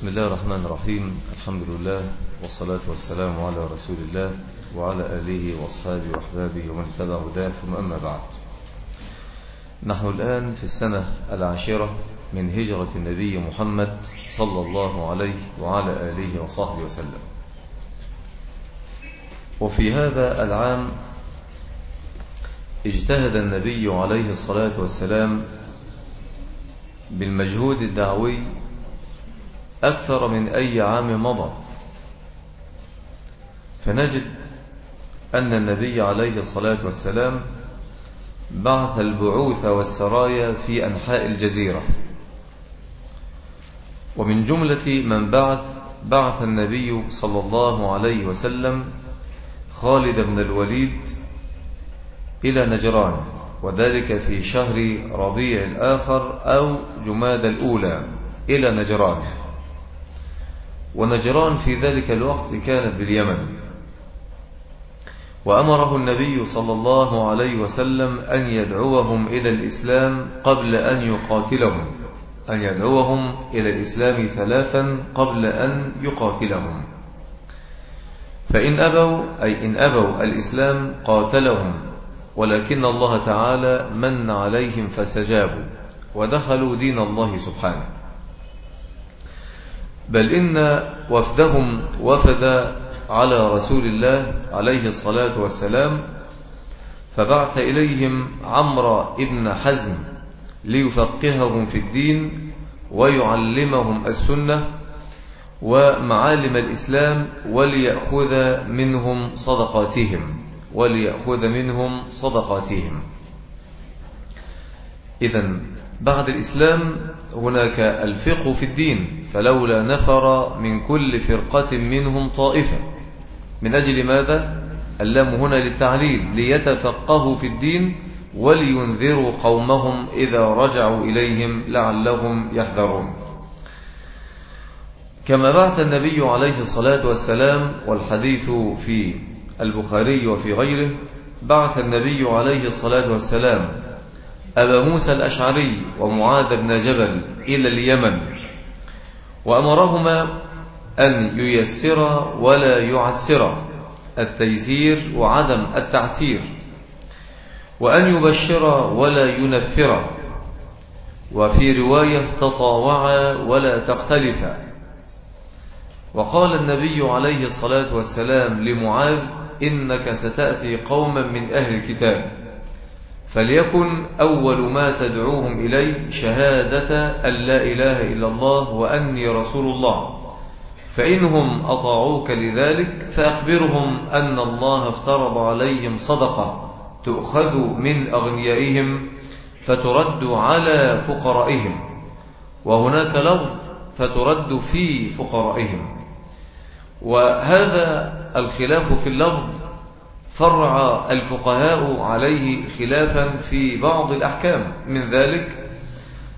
بسم الله الرحمن الرحيم الحمد لله والصلاة والسلام على رسول الله وعلى آله وأصحابه وأحبابه ومن تبع هداه ثم أما بعد نحن الآن في السنة العاشرة من هجرة النبي محمد صلى الله عليه وعلى آله وصحبه وسلم وفي هذا العام اجتهد النبي عليه الصلاة والسلام بالمجهود الدعوي أكثر من أي عام مضى. فنجد أن النبي عليه الصلاة والسلام بعث البعوث والسرايا في أنحاء الجزيرة. ومن جملة من بعث بعث النبي صلى الله عليه وسلم خالد بن الوليد إلى نجران وذلك في شهر ربيع الآخر أو جماد الأولى إلى نجران. ونجران في ذلك الوقت كانت باليمن. وأمره النبي صلى الله عليه وسلم أن يدعوهم إلى الإسلام قبل أن يقاتلهم. أن يدعوهم إلى الإسلام ثلاثا قبل أن يقاتلهم. فإن أبوا أي إن أبوا الإسلام قاتلهم ولكن الله تعالى من عليهم فسجابوا ودخلوا دين الله سبحانه. بل إن وفدهم وفد على رسول الله عليه الصلاة والسلام فبعث إليهم عمرو ابن حزم ليفقههم في الدين ويعلمهم السنة ومعالم الإسلام وليأخذ منهم صدقاتهم وليأخذ منهم صدقاتهم. إذا بعد الإسلام هناك الفقه في الدين. فلولا نفر من كل فرقة منهم طائفة. من أجل ماذا؟ اللام هنا للتعليل ليتفقهوا في الدين ولينذروا قومهم إذا رجعوا إليهم لعلهم يحذرون. كما بعث النبي عليه الصلاة والسلام والحديث في البخاري وفي غيره بعث النبي عليه الصلاة والسلام أبا موسى الأشعري ومعاذ بن جبل إلى اليمن. وأمرهما أن ييسر ولا يعسر التيسير وعدم التعسير وأن يبشر ولا ينفر وفي رواية تطاوعا ولا تختلفا. وقال النبي عليه الصلاة والسلام لمعاذ إنك ستأتي قوما من أهل الكتاب. فليكن أول ما تدعوهم إليه شهادة أن لا إله إلا الله وأني رسول الله. فإنهم أطاعوك لذلك فأخبرهم أن الله افترض عليهم صدقة تؤخذ من أغنيائهم فترد على فقرائهم. وهناك لفظ فترد في فقرائهم. وهذا الخلاف في اللفظ فرع الفقهاء عليه خلافا في بعض الأحكام. من ذلك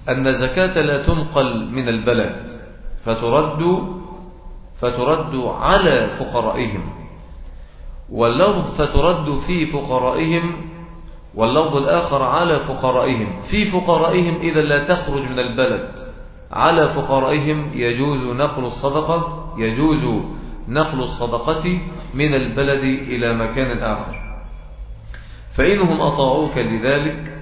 أن الزكاة لا تنقل من البلد فترد فترد على فقرائهم. واللفظ فترد في فقرائهم واللفظ الآخر على فقرائهم. في فقرائهم إذا لا تخرج من البلد على فقرائهم يجوز نقل الصدقة يجوز نقل الصدقة من البلد إلى مكان آخر. فإنهم أطاعوك لذلك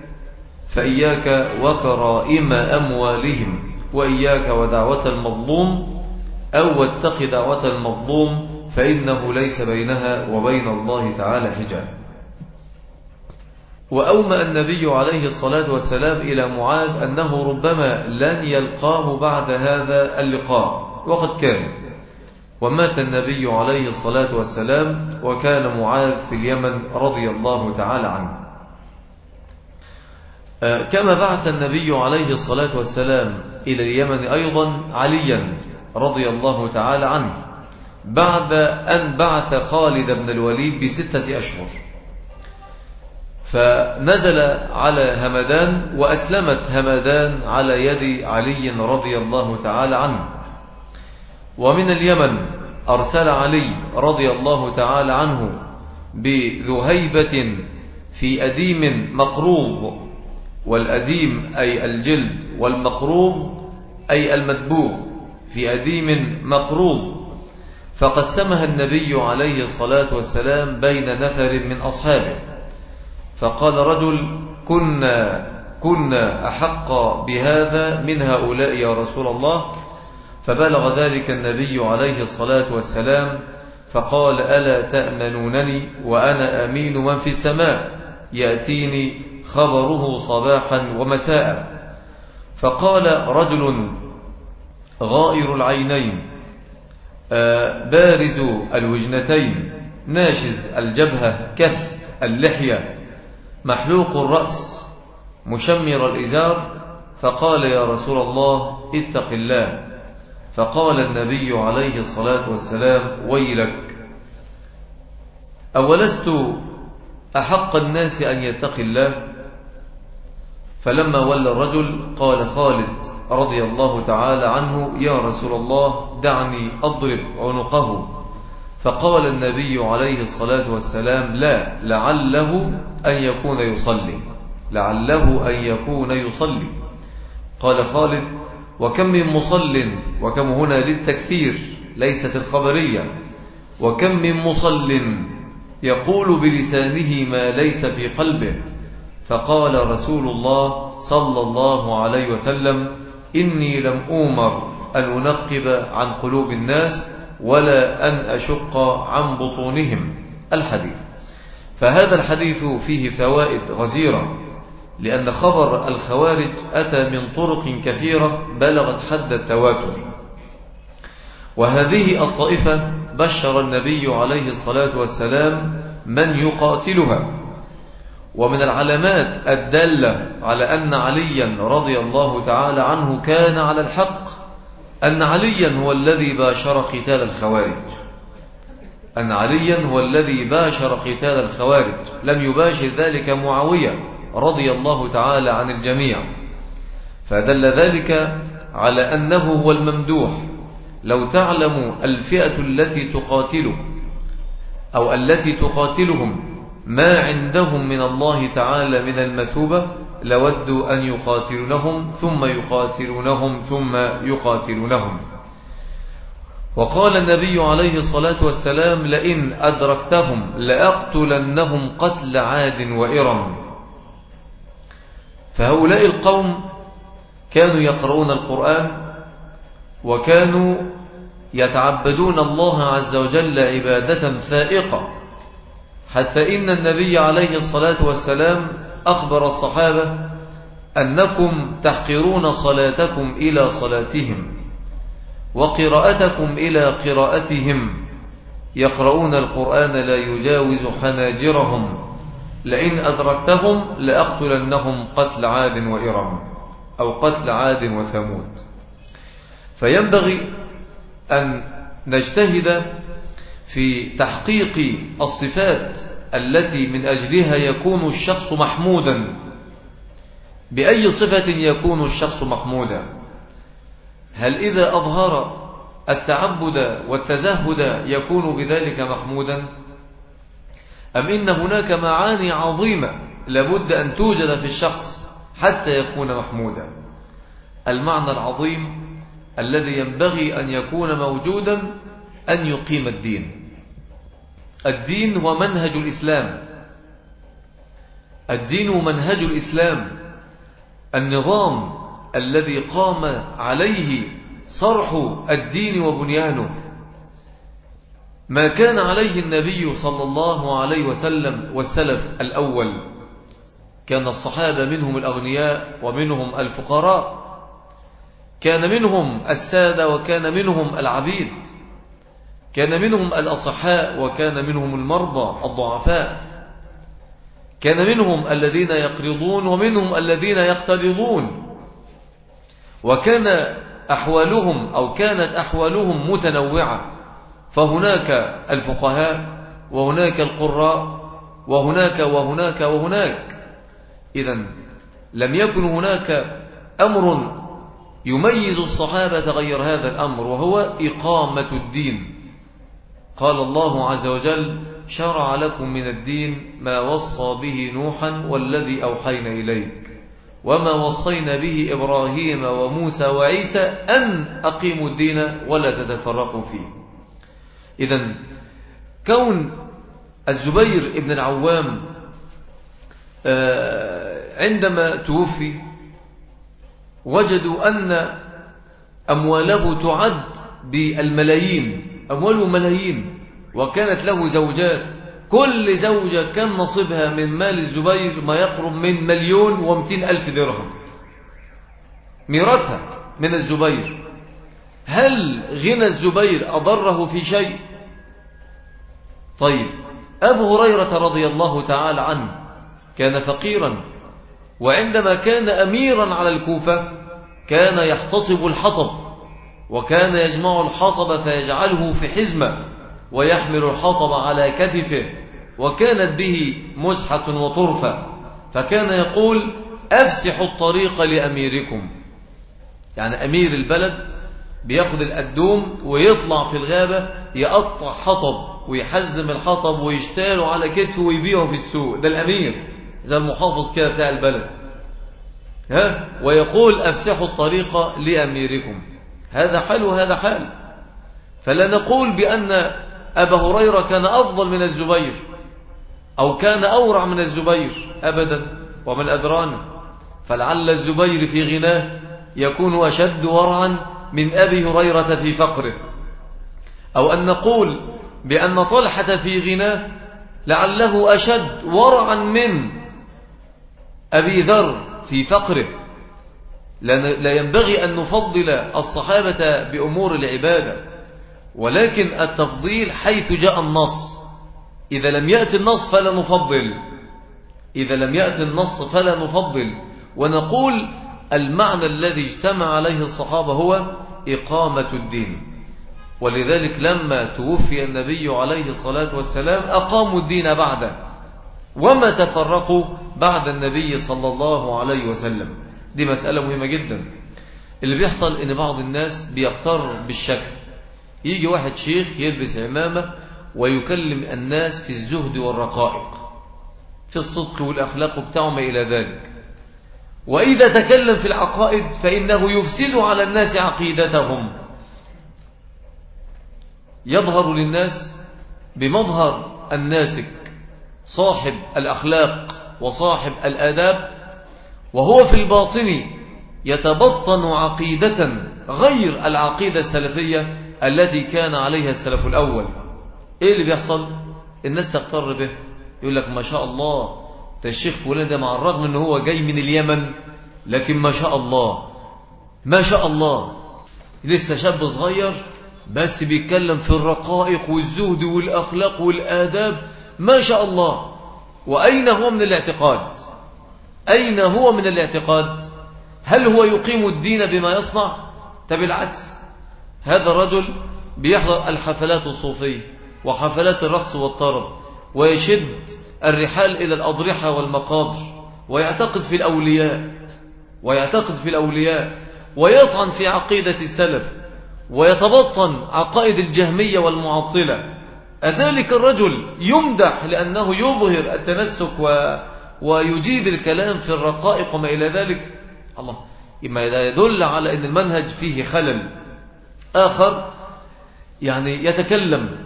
فإياك وكرائم أموالهم وإياك ودعوة المظلوم أو واتق دعوة المظلوم فإنه ليس بينها وبين الله تعالى حجاب. وأومأ النبي عليه الصلاة والسلام إلى معاذ أنه ربما لن يلقاه بعد هذا اللقاء وقد كان. ومات النبي عليه الصلاة والسلام وكان معاذ في اليمن رضي الله تعالى عنه. كما بعث النبي عليه الصلاة والسلام إلى اليمن أيضا عليا رضي الله تعالى عنه بعد أن بعث خالد بن الوليد بستة أشهر. فنزل على همدان وأسلمت همدان على يد علي رضي الله تعالى عنه. ومن اليمن أرسل علي رضي الله تعالى عنه بذهيبة في أديم مقروض والأديم أي الجلد والمقروض أي المدبوغ في أديم مقروض. فقسمها النبي عليه الصلاة والسلام بين نفر من أصحابه. فقال رجل كنا كنا أحق بهذا من هؤلاء يا رسول الله؟ فبلغ ذلك النبي عليه الصلاة والسلام فقال ألا تأمنونني وأنا أمين من في السماء؟ يأتيني خبره صباحا ومساء. فقال رجل غائر العينين آه، بارز الوجنتين ناشز الجبهة كث اللحية محلوق الرأس مشمر الإزار. فقال يا رسول الله اتق الله. فقال النبي عليه الصلاة والسلام ويلك أولست أحق الناس أن يتقي الله؟ فلما ولى الرجل قال خالد رضي الله تعالى عنه يا رسول الله دعني أضرب عنقه. فقال النبي عليه الصلاة والسلام لا لعله أن يكون يصلي لعله أن يكون يصلي. قال خالد وكم من مصل وكم هنا للتكثير ليست الخبرية. وكم من مصل يقول بلسانه ما ليس في قلبه. فقال رسول الله صلى الله عليه وسلم إني لم أومر أن أنقب عن قلوب الناس ولا أن أشق عن بطونهم. الحديث. فهذا الحديث فيه فوائد غزيرة. لأن خبر الخوارج أتى من طرق كثيرة بلغت حد التواتر. وهذه الطائفة بشر النبي عليه الصلاة والسلام من يقاتلها. ومن العلامات الدالة على أن عليا رضي الله تعالى عنه كان على الحق أن عليا هو الذي باشر قتال الخوارج. أن عليا هو الذي باشر قتال الخوارج. لم يباشر ذلك معاوية. رضي الله تعالى عن الجميع. فدل ذلك على أنه هو الممدوح. لو تعلم الفئة التي تقاتل أو التي تقاتلهم ما عندهم من الله تعالى من المثوبة لودوا أن يقاتلونهم ثم يقاتلونهم ثم يقاتلونهم. وقال النبي عليه الصلاة والسلام لئن أدركتهم لأقتلنهم قتل عاد وإرم. فهؤلاء القوم كانوا يقرؤون القرآن وكانوا يتعبدون الله عز وجل عبادة ثائقة. حتى إن النبي عليه الصلاة والسلام أخبر الصحابة أنكم تحقرون صلاتكم إلى صلاتهم وقراءتكم إلى قراءتهم. يقرؤون القرآن لا يجاوز حناجرهم. لئن أدركتهم لأقتلنهم قتل عاد وإرم أو قتل عاد وثمود. فينبغي أن نجتهد في تحقيق الصفات التي من أجلها يكون الشخص محمودا. بأي صفة يكون الشخص محمودا؟ هل إذا أظهر التعبد والتزهد يكون بذلك محمودا؟ أم إن هناك معاني عظيمة لابد أن توجد في الشخص حتى يكون محمودا. المعنى العظيم الذي ينبغي أن يكون موجودا أن يقيم الدين. الدين هو منهج الإسلام. الدين هو منهج الإسلام. النظام الذي قام عليه صرح الدين وبنيانه. ما كان عليه النبي صلى الله عليه وسلم والسلف الأول. كان الصحابة منهم الأغنياء ومنهم الفقراء. كان منهم السادة وكان منهم العبيد. كان منهم الأصحاء وكان منهم المرضى الضعفاء. كان منهم الذين يقرضون ومنهم الذين يقترضون. وكان أحوالهم أو كانت أحوالهم متنوعة. فهناك الفقهاء وهناك القراء وهناك وهناك وهناك. إذا لم يكن هناك أمر يميز الصحابة غير هذا الأمر وهو إقامة الدين. قال الله عز وجل شرع لكم من الدين ما وصى به نوحا والذي أوحينا إليك وما وصينا به إبراهيم وموسى وعيسى أن أقيموا الدين ولا تتفرقوا فيه. إذا كون الزبير ابن العوام آه، عندما توفي وجدوا أن أمواله تعد بالملايين أمواله ملايين وكانت له زوجات كل زوجة كان نصيبها من مال الزبير ما يقرب من مليون ومتين ألف درهم. ميراثها من الزبير. هل غنى الزبير أضره في شيء؟ طيب أبو هريرة رضي الله تعالى عنه كان فقيرا وعندما كان أميرا على الكوفة كان يحتطب الحطب وكان يجمع الحطب فيجعله في حزمة ويحمل الحطب على كتفه وكانت به مزحة وطرفة فكان يقول أفسحوا الطريق لأميركم. يعني أمير البلد بياخد الأدوم ويطلع في الغابة يقطع حطب. ويحزم الحطب ويشتاله على كتفه ويبيعه في السوق. ده الأمير. زي المحافظ كده بتاع البلد. ها؟ ويقول أفسحوا الطريق لأميركم. هذا حال وهذا حال. فلا نقول بأن أبا هريرة كان أفضل من الزبير أو كان أورع من الزبير أبدا ومن أدران فلعل الزبير في غناه يكون أشد ورعا من أبي هريرة في فقره. أو أن نقول بأن طلحة في غناه لعله أشد ورعا من أبي ذر في فقره. لا ينبغي أن نفضل الصحابة بأمور العبادة ولكن التفضيل حيث جاء النص. إذا لم يأتي النص فلا نفضل. إذا لم يأتي النص فلا نفضل. ونقول المعنى الذي اجتمع عليه الصحابة هو إقامة الدين. ولذلك لما توفي النبي عليه الصلاة والسلام أقاموا الدين بعده. وما تفرقوا بعد النبي صلى الله عليه وسلم؟ دي مسألة مهمة جدا. اللي بيحصل إن بعض الناس بيقتر بالشكل. يجي واحد شيخ يلبس عمامة ويكلم الناس في الزهد والرقائق في الصدق والأخلاق بتاعه ما إلى ذلك. وإذا تكلم في العقائد فإنه يفسد على الناس عقيدتهم. يظهر للناس بمظهر الناسك صاحب الأخلاق وصاحب الآداب وهو في الباطن يتبطن عقيدة غير العقيدة السلفية التي كان عليها السلف الأول. إيه اللي بيحصل؟ الناس تغتر به يقول لك ما شاء الله ده الشيخ فلان ده مع الرغم أنه هو جاي من اليمن لكن ما شاء الله ما شاء الله لسه شاب صغير بس بيتكلم في الرقائق والزهد والأخلاق والآداب ما شاء الله. وأين هو من الاعتقاد؟ أين هو من الاعتقاد؟ هل هو يقيم الدين بما يصنع؟ بالعكس هذا الرجل بيحضر الحفلات الصوفية وحفلات الرقص والطرب ويشد الرحال إلى الأضرحة والمقابر ويعتقد في الأولياء ويعتقد في الأولياء ويطعن في عقيدة السلف. ويتبطن عقائد الجهمية والمعطلة. أذلك الرجل يمدح لأنه يظهر التنسك و... ويجيد الكلام في الرقائق وما إلى ذلك. الله إما يدل على أن المنهج فيه خلل. آخر يعني يتكلم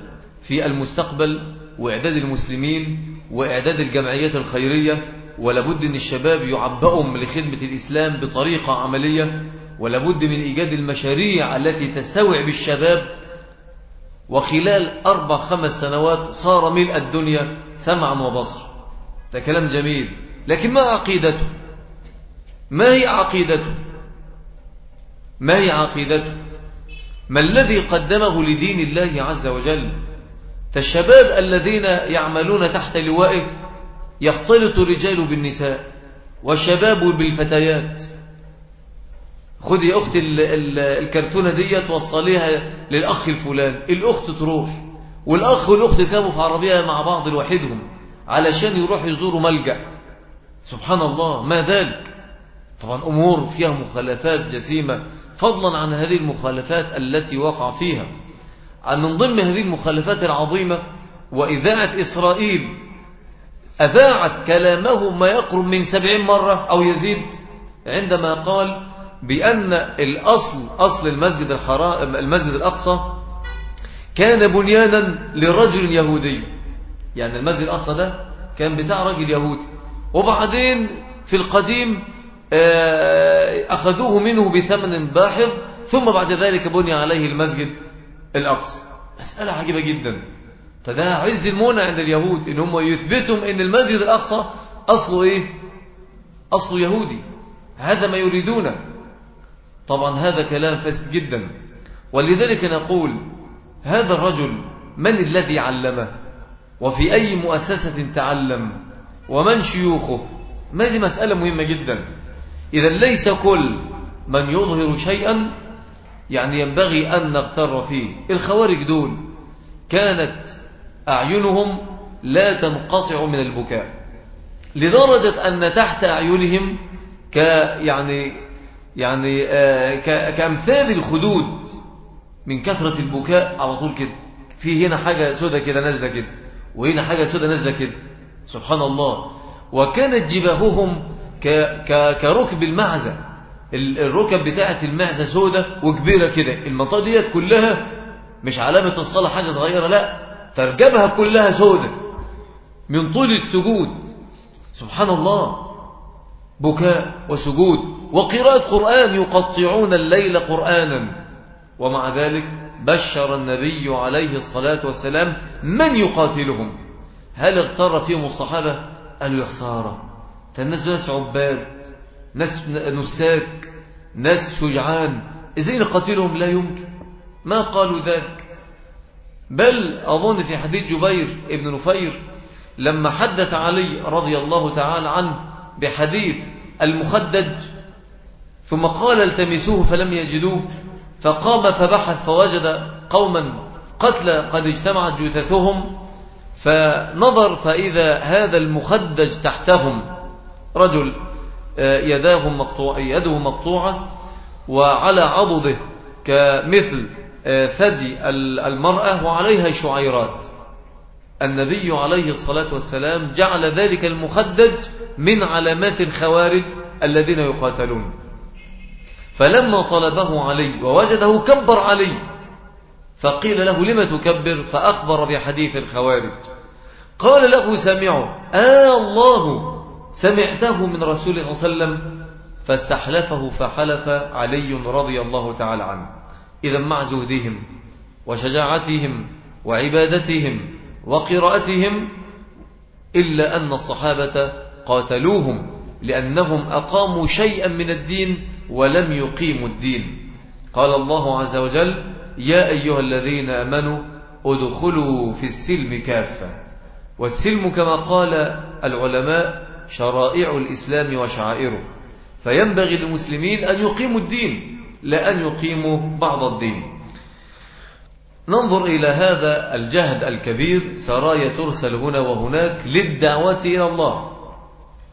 في المستقبل وإعداد المسلمين وإعداد الجمعيات الخيرية ولابد أن الشباب يعبأهم لخدمة الإسلام بطريقة عملية. ولابد من إيجاد المشاريع التي تستوعب الشباب. وخلال أربع خمس سنوات صار ملء الدنيا سمعا وبصر ده كلام جميل. لكن ما عقيدته؟ ما هي عقيدته؟ ما هي عقيدته؟ ما الذي قدمه لدين الله عز وجل؟ فالشباب الذين يعملون تحت لوائه يختلط الرجال بالنساء والشباب بالفتيات. خذ يا أختي الكرتونة دي توصليها للأخ الفلان الأخت تروح. والأخ والأخت كانوا في عربية مع بعض لوحدهم علشان يروح يزوروا ملجأ. سبحان الله. ما ذلك؟ طبعا أمور فيها مخالفات جسيمة. فضلا عن هذه المخالفات التي وقع فيها. عن من ضمن هذه المخالفات العظيمة وإذاعة إسرائيل أذاعت كلامه ما يقرب من سبعين مرة أو يزيد عندما قال بأن الأصل أصل المسجد الحرام المسجد الأقصى كان بنيانا لرجل يهودي. يعني المسجد الأقصى ده كان بتاع رجل يهودي وبعدين في القديم آه، أخذوه منه بثمن باحظ ثم بعد ذلك بني عليه المسجد الأقصى. مسألة عجيبة جدا. فده عز المونة عند اليهود إن هم يثبتهم إن المسجد الأقصى أصله إيه؟ أصله يهودي. هذا ما يريدونه. طبعا هذا كلام فاسد جدا. ولذلك نقول هذا الرجل من الذي علمه؟ وفي أي مؤسسة تعلم؟ ومن شيوخه؟ ما دي مسألة مهمة جدا. إذا ليس كل من يظهر شيئا يعني ينبغي أن نغتر فيه. الخوارج دول كانت أعينهم لا تنقطع من البكاء. لدرجة أن تحت أعينهم ك يعني يعني آه كأمثال الخدود من كثرة البكاء على طول كده. في هنا حاجة سودة كده نازلة كده وهنا حاجة سودة نازلة كده. سبحان الله. وكانت جباههم كركب المعزة. الركب بتاعة المعزة سودة وكبيرة كده. المنطقة ديت كلها مش علامة الصلاة حاجة صغيرة لا ترجبها كلها سودة. من طول السجود. سبحان الله. بكاء وسجود. وقراءة قرآن يقطعون الليل قرآنا. ومع ذلك بشر النبي عليه الصلاة والسلام من يقاتلهم. هل اغتر فيهم الصحابة؟ قالوا يا خسارة. فالناس ناس عباد ناس نساك ناس شجعان. إزاي نقاتلهم؟ لا يمكن. ما قالوا ذلك بل أظن في حديث جبير ابن نفير لما حدث علي رضي الله تعالى عنه بحديث المخدج ثم قال التمسوه فلم يجدوه فقام فبحث فوجد قوما قتلى قد اجتمعت جثثهم فنظر فإذا هذا المخدج تحتهم رجل آه، يداه مقطوعة يده مقطوعة وعلى عضده كمثل آه، ثدي المرأة وعليها شعيرات. النبي عليه الصلاة والسلام جعل ذلك المخدج من علامات الخوارج الذين يقاتلون. فلما طلبه علي ووجده كبر علي فقيل له لم تكبر؟ فأخبر بحديث الخوارج. قال له سمعوا آه الله سمعته من رسول الله صلى الله عليه وسلم فاستحلفه فحلف علي رضي الله تعالى عنه. إذا مع زهدهم وشجاعتهم وعبادتهم وقراءتهم إلا أن الصحابة قاتلوهم لأنهم أقاموا شيئا من الدين ولم يقيموا الدين. قال الله عز وجل يا أيها الذين أمنوا ادخلوا في السلم كافة. والسلم كما قال العلماء شرائع الإسلام وشعائره. فينبغي للمسلمين أن يقيموا الدين لا أن يقيموا بعض الدين. ننظر إلى هذا الجهد الكبير سرايا ترسل هنا وهناك للدعوة إلى الله.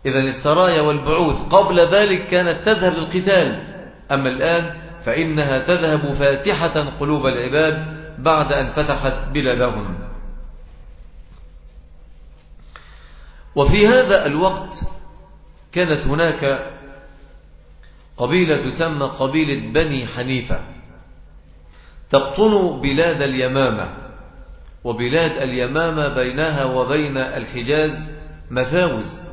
إذا السرايا والبعوث قبل ذلك كانت تذهب للقتال. أما الآن فإنها تذهب فاتحة قلوب العباد بعد أن فتحت بلادهم. وفي هذا الوقت كانت هناك قبيلة تسمى قبيلة بني حنيفة. تقطن بلاد اليمامة وبلاد اليمامة بينها وبين الحجاز مفاوز.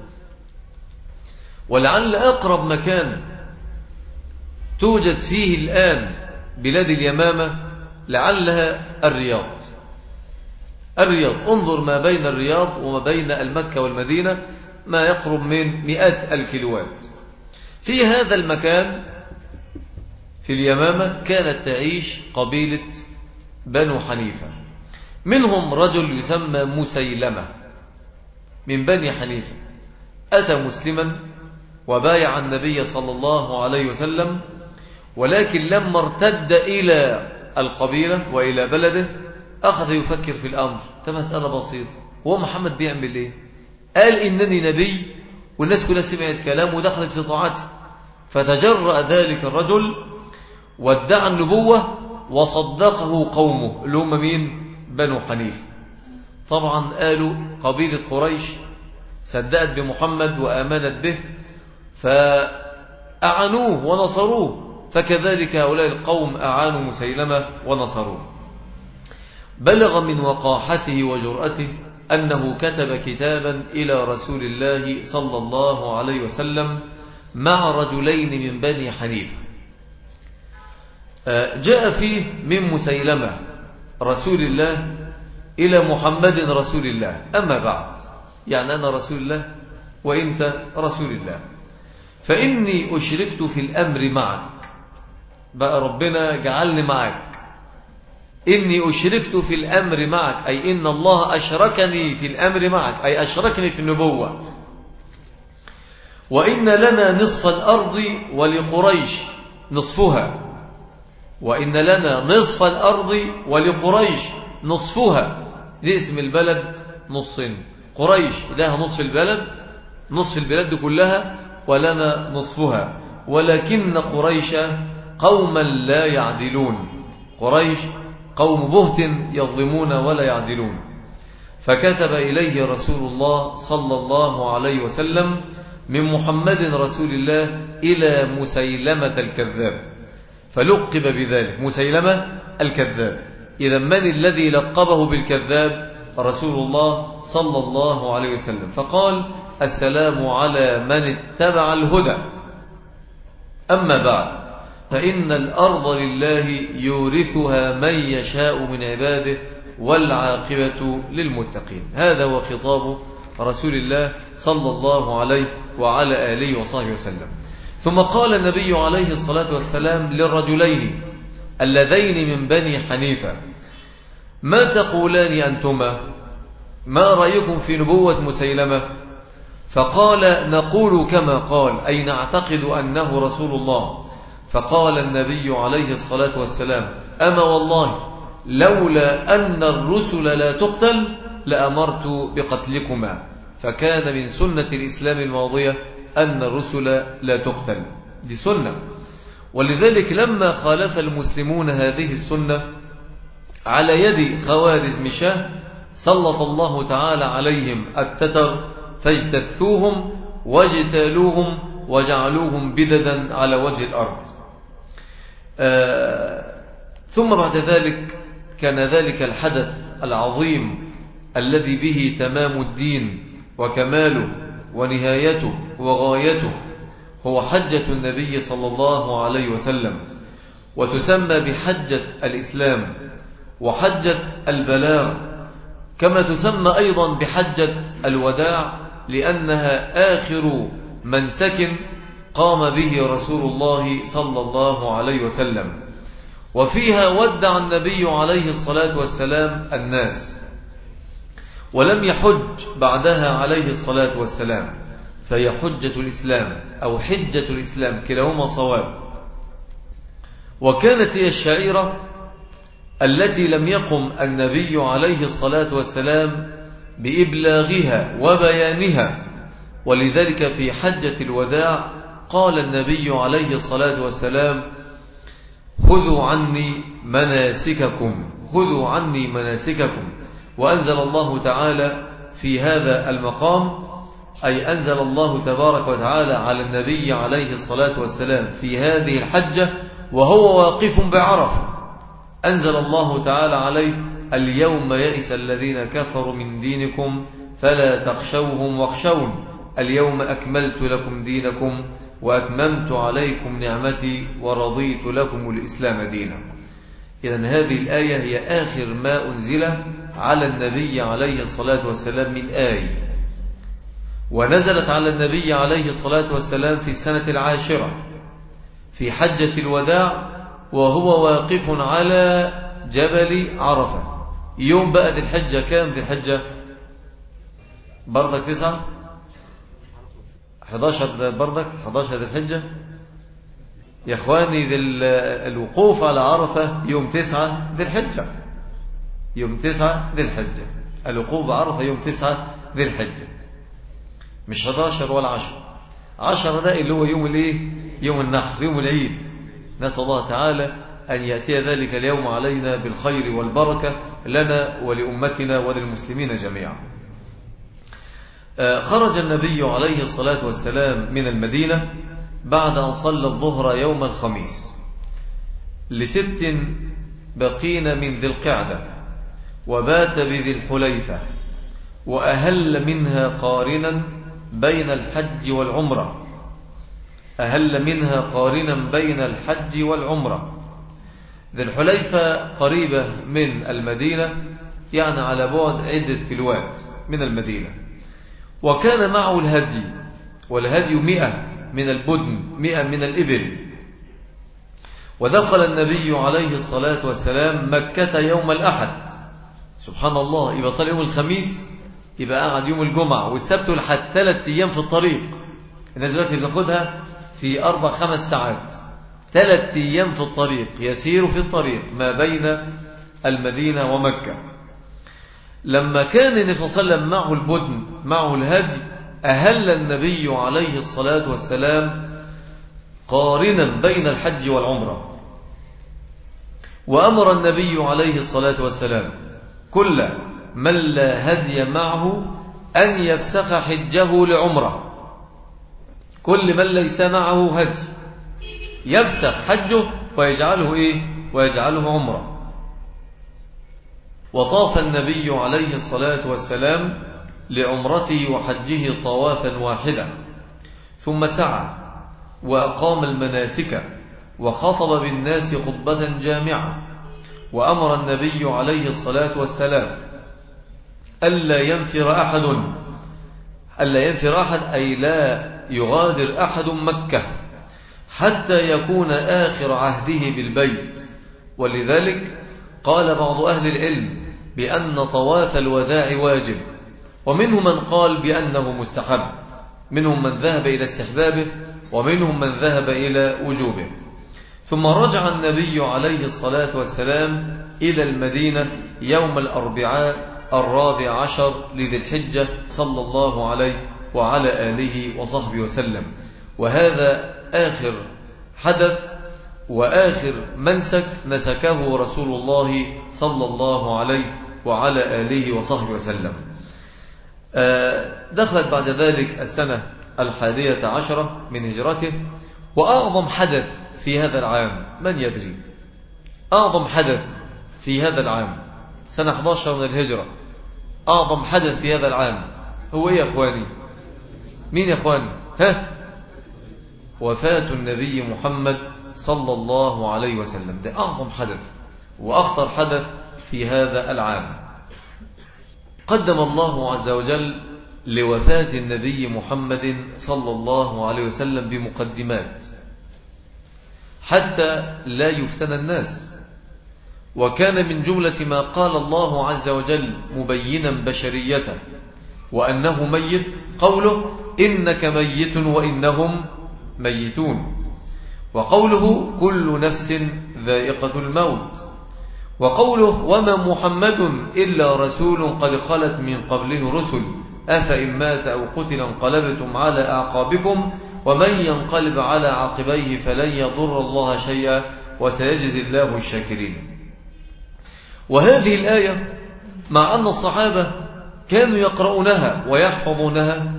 ولعل أقرب مكان توجد فيه الآن بلاد اليمامة لعلها الرياض. الرياض انظر ما بين الرياض وما بين المكة والمدينة ما يقرب من مئات الكيلوات. في هذا المكان في اليمامة كانت تعيش قبيلة بنو حنيفة. منهم رجل يسمى مسيلمة من بني حنيفة. أتى مسلما وبايع النبي صلى الله عليه وسلم ولكن لما ارتد إلى القبيلة وإلى بلده أخذ يفكر في الأمر. مسألة بسيطة. هو محمد بيعمل إيه قال إنني نبي والناس كلها سمعت كلام ودخلت في طاعتي فتجرأ ذلك الرجل وادعى النبوة وصدقه قومه اللي هم مين؟ بنو حنيف طبعا قالوا قبيلة قريش صدقت بمحمد وآمنت به أعانوه ونصروه فكذلك هؤلاء القوم أعانوا مسيلمة ونصروه. بلغ من وقاحته وجرأته أنه كتب كتابا إلى رسول الله صلى الله عليه وسلم مع رجلين من بني حنيفة. آه، جاء فيه من مسيلمة رسول الله إلى محمد رسول الله. أما بعد يعني أنا رسول الله وإنت رسول الله. فإني أشركت في الأمر معك. بقى ربنا جعلني معك. إني أشركت في الأمر معك أي إن الله أشركني في الأمر معك أي أشركني في النبوة. وإن لنا نصف الأرض ولقريش نصفها. وإن لنا نصف الأرض ولقريش نصفها. دي اسم البلد نصين. قريش لها نصف البلد نصف البلد كلها. ولنا نصفها. ولكن قريش قوما لا يعدلون. قريش قوم بهت يظلمون ولا يعدلون. فكتب إليه رسول الله صلى الله عليه وسلم من محمد رسول الله إلى مسيلمة الكذاب. فلقب بذلك. مسيلمة الكذاب. إذا من الذي لقبه بالكذاب؟ رسول الله صلى الله عليه وسلم. فقال السلام على من اتبع الهدى. أما بعد فإن الأرض لله يورثها من يشاء من عباده والعاقبة للمتقين. هذا هو خطاب رسول الله صلى الله عليه وعلى آله وصحبه وسلم. ثم قال النبي عليه الصلاة والسلام للرجلين اللذين من بني حنيفة ما تقولان أنتما؟ ما رأيكم في نبوة مسيلمة؟ فقال نقول كما قال أي نعتقد أنه رسول الله. فقال النبي عليه الصلاة والسلام أما والله لولا أن الرسل لا تقتل لأمرت بقتلكما. فكان من سنة الإسلام الماضية أن الرسل لا تقتل. دي سنة. ولذلك لما خالف المسلمون هذه السنة على يد خوارز مشاه سلط الله تعالى عليهم التتر فاجتثوهم واجتالوهم وجعلوهم بددا على وجه الأرض. آه ثم بعد ذلك كان ذلك الحدث العظيم الذي به تمام الدين وكماله ونهايته وغايته. هو حجة النبي صلى الله عليه وسلم وتسمى بحجة الإسلام. وحجة البلاغ كما تسمى أيضا بحجة الوداع لأنها آخر منسك قام به رسول الله صلى الله عليه وسلم. وفيها ودع النبي عليه الصلاة والسلام الناس ولم يحج بعدها عليه الصلاة والسلام فهي حجة الإسلام أو حجة الإسلام كلاهما صواب. وكانت هي الشعيرة التي لم يقم النبي عليه الصلاة والسلام بإبلاغها وبيانها. ولذلك في حجة الوداع قال النبي عليه الصلاة والسلام خذوا عني مناسككم خذوا عني مناسككم. وأنزل الله تعالى في هذا المقام أي أنزل الله تبارك وتعالى على النبي عليه الصلاة والسلام في هذه الحجة وهو واقف بعرفة. أنزل الله تعالى عليه اليوم يئس الذين كفروا من دينكم فلا تخشوهم واخشون. اليوم أكملت لكم دينكم وأتممت عليكم نعمتي ورضيت لكم الإسلام دينا. إذا هذه الآية هي آخر ما أنزل على النبي عليه الصلاة والسلام من آية ونزلت على النبي عليه الصلاة والسلام في السنة العاشرة في حجة الوداع وهو واقف على جبل عرفة. يوم بقى ذي الحجة كام ذي الحجة؟ بردك تسعة؟ 11 بردك 11 ذي الحجة؟ يا إخواني ذي الوقوف على عرفة يوم تسعة ذي الحجة. يوم تسعة ذي الحجة. الوقوف بعرفة يوم تسعة ذي الحجة. مش 11 ولا 10 10 ده اللي هو يوم الإيه؟ يوم النحر يوم العيد. نسأل الله تعالى أن يأتي ذلك اليوم علينا بالخير والبركة لنا ولأمتنا وللمسلمين جميعا. آه، خرج النبي عليه الصلاة والسلام من المدينة بعد أن صلى الظهر يوم الخميس لست بقين من ذي القعدة وبات بذي الحليفة وأهل منها قارنا بين الحج والعمرة. أهل منها قارنا بين الحج والعمرة. ذي الحليفة قريبة من المدينة يعني على بعد عدة كيلوات من المدينة. وكان معه الهدي والهدي مئة من البدن مئة من الإبل. ودخل النبي عليه الصلاة والسلام مكة يوم الأحد. سبحان الله يبقى طال يوم الخميس يبقى قاعد يوم الجمعة والسبت لحد ثلاث أيام في الطريق. الناس دلوقتي بتاخدها في أربع خمس ساعات. ثلاث أيام في الطريق يسير في الطريق ما بين المدينة ومكة. لما كان النبي صلى الله عليه وسلم معه البدن معه الهدي أهل النبي عليه الصلاة والسلام قارنا بين الحج والعمرة. وأمر النبي عليه الصلاة والسلام كل من لا هدي معه أن يفسخ حجه لعمرة. كل من ليس معه هدي يفسخ حجه ويجعله إيه؟ ويجعله عمرة. وطاف النبي عليه الصلاة والسلام لعمرته وحجه طوافا واحدا. ثم سعى وأقام المناسك وخطب بالناس خطبة جامعة. وأمر النبي عليه الصلاة والسلام ألا ينفر أحد ألا ينفر أحد أي لا يغادر أحد مكة حتى يكون آخر عهده بالبيت. ولذلك قال بعض أهل العلم بأن طواف الوداع واجب ومنهم من قال بأنه مستحب منهم من ذهب إلى استحبابه ومنهم من ذهب إلى وجوبه. ثم رجع النبي عليه الصلاة والسلام إلى المدينة يوم الأربعاء الرابع عشر لذي الحجة صلى الله عليه وعلى آله وصحبه وسلم. وهذا آخر حدث وآخر منسك نسكه رسول الله صلى الله عليه وعلى آله وصحبه وسلم. آه، دخلت بعد ذلك السنة الحادية عشرة من هجرته. وأعظم حدث في هذا العام من يدري أعظم حدث في هذا العام سنة 11 من الهجرة. أعظم حدث في هذا العام هو إيه يا أخواني؟ مين يا أخواني ها؟ وفاة النبي محمد صلى الله عليه وسلم. ده أعظم حدث وأخطر حدث في هذا العام. قدم الله عز وجل لوفاة النبي محمد صلى الله عليه وسلم بمقدمات حتى لا يفتن الناس. وكان من جملة ما قال الله عز وجل مبينا بشريته وأنه ميت قوله إنك ميت وإنهم ميتون. وقوله كل نفس ذائقة الموت. وقوله وما محمد إلا رسول قد خلت من قبله رسل. أفإن مات أو قتل انقلبتم على أعقابكم ومن ينقلب على عقبيه فلن يضر الله شيئا وسيجزي الله الشاكرين. وهذه الآية مع أن الصحابة كانوا يقرؤونها ويحفظونها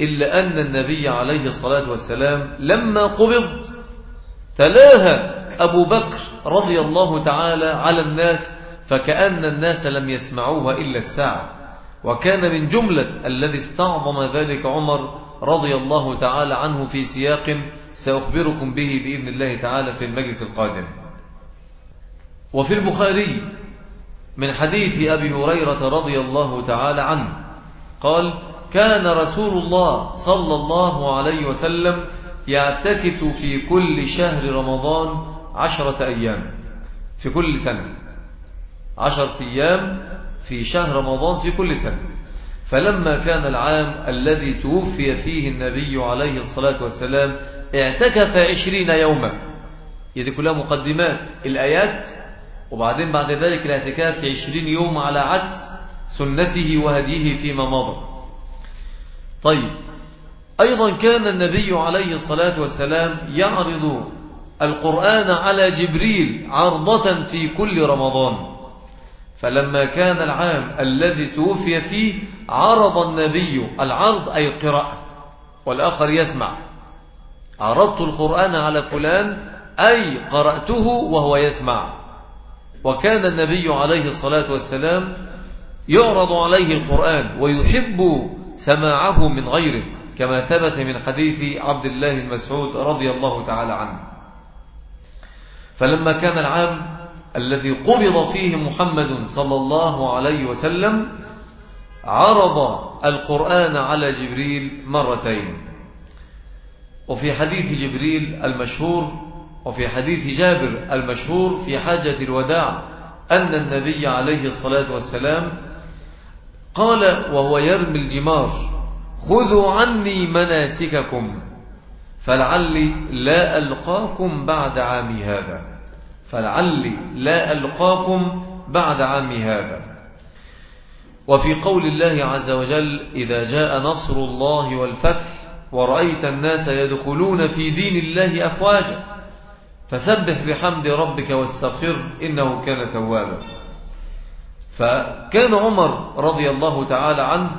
إلا أن النبي عليه الصلاة والسلام لما قبض تلاها أبو بكر رضي الله تعالى على الناس فكأن الناس لم يسمعوها إلا الساعة. وكان من جملة الذي استعظم ذلك عمر رضي الله تعالى عنه في سياق سأخبركم به بإذن الله تعالى في المجلس القادم. وفي البخاري من حديث أبي هريرة رضي الله تعالى عنه قال كان رسول الله صلى الله عليه وسلم يعتكف في كل شهر رمضان عشرة أيام. في كل سنة. عشرة أيام في شهر رمضان في كل سنة. فلما كان العام الذي توفي فيه النبي عليه الصلاة والسلام اعتكف عشرين يوما. هذه كلها مقدمات. الآيات وبعدين بعد ذلك الاعتكاف عشرين يوم على عكس سنته وهديه فيما مضى. طيب. أيضا كان النبي عليه الصلاة والسلام يعرض القرآن على جبريل عرضة في كل رمضان. فلما كان العام الذي توفي فيه عرض النبي العرض أي القراءة والآخر يسمع. عرضت القرآن على فلان أي قرأته وهو يسمع. وكان النبي عليه الصلاة والسلام يعرض عليه القرآن ويحب سماعه من غيره كما ثبت من حديث عبد الله المسعود رضي الله تعالى عنه. فلما كان العام الذي قبض فيه محمد صلى الله عليه وسلم عرض القرآن على جبريل مرتين. وفي حديث جبريل المشهور وفي حديث جابر المشهور في حاجة الوداع أن النبي عليه الصلاة والسلام قال وهو يرمي الجمار خذوا عني مناسككم فلعلي لا ألقاكم بعد عامي هذا فلعلي لا ألقاكم بعد عامي هذا. وفي قول الله عز وجل إذا جاء نصر الله والفتح ورأيت الناس يدخلون في دين الله أفواجا فسبح بحمد ربك واستغفر إنه كان توابا. فكان عمر رضي الله تعالى عنه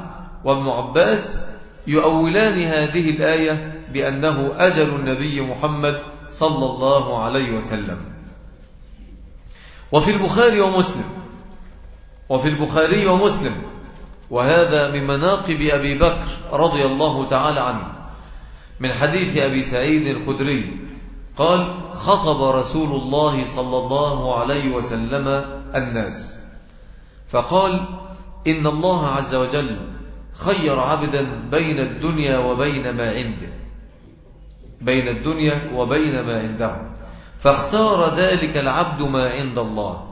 وابن عباس يؤولان هذه الآية بأنه أجل النبي محمد صلى الله عليه وسلم. وفي البخاري ومسلم وفي البخاري ومسلم وهذا من مناقب أبي بكر رضي الله تعالى عنه من حديث أبي سعيد الخدري قال خطب رسول الله صلى الله عليه وسلم الناس. فقال إن الله عز وجل خير عبدا بين الدنيا وبين ما عنده. بين الدنيا وبين ما عنده. فاختار ذلك العبد ما عند الله.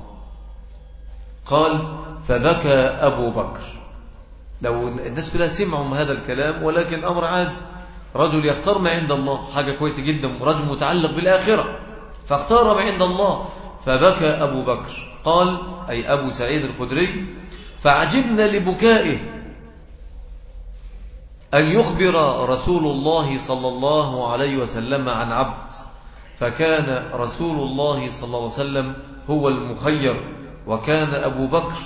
قال فبكى أبو بكر. لو الناس كلها سمعوا هذا الكلام ولكن أمر عادي رجل يختار ما عند الله. حاجة كويسة جدا رجل متعلق بالآخرة. فاختار ما عند الله. فبكى أبو بكر. قال أي أبو سعيد الخدري فعجبنا لبكائه أن يخبر رسول الله صلى الله عليه وسلم عن عبد فكان رسول الله صلى الله عليه وسلم هو المخير وكان أبو بكر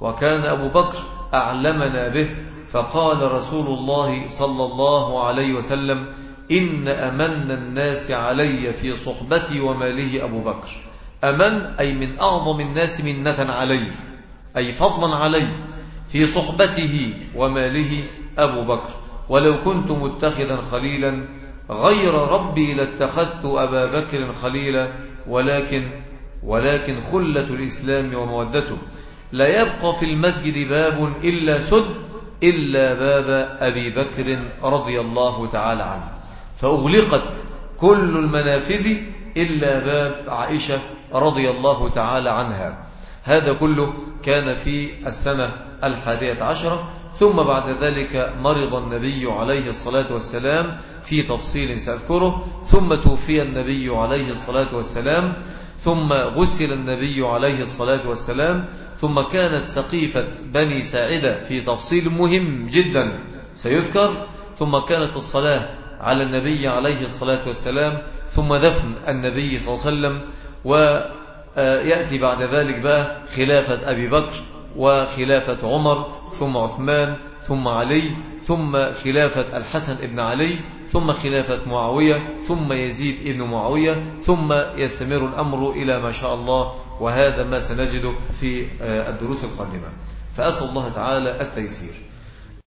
وكان أبو بكر أعلمنا به فقال رسول الله صلى الله عليه وسلم إن أمن الناس علي في صحبتي وماله أبو بكر. أمن أي من أعظم الناس منة علي أي فضلا علي في صحبته وماله أبو بكر. ولو كنت متخذا خليلا غير ربي لاتخذت أبا بكر خليلا ولكن ولكن خلة الإسلام ومودته. لا يبقى في المسجد باب إلا سد إلا باب أبي بكر رضي الله تعالى عنه. فأغلقت كل المنافذ إلا باب عائشة رضي الله تعالى عنها. هذا كله كان في السنة الحادية عشرة ثم بعد ذلك مرض النبي عليه الصلاة والسلام في تفصيل سأذكره ثم توفي النبي عليه الصلاة والسلام ثم غسل النبي عليه الصلاة والسلام ثم كانت سقيفة بني ساعدة في تفصيل مهم جدا سيذكر ثم كانت الصلاة على النبي عليه الصلاة والسلام ثم دفن النبي صلى الله عليه وسلم ويأتي بعد ذلك بقى خلافة أبي بكر وخلافة عمر ثم عثمان ثم علي ثم خلافة الحسن ابن علي ثم خلافة معاوية ثم يزيد ابن معاوية ثم يستمر الأمر إلى ما شاء الله وهذا ما سنجده في الدروس القادمة. فأسأل الله تعالى التيسير.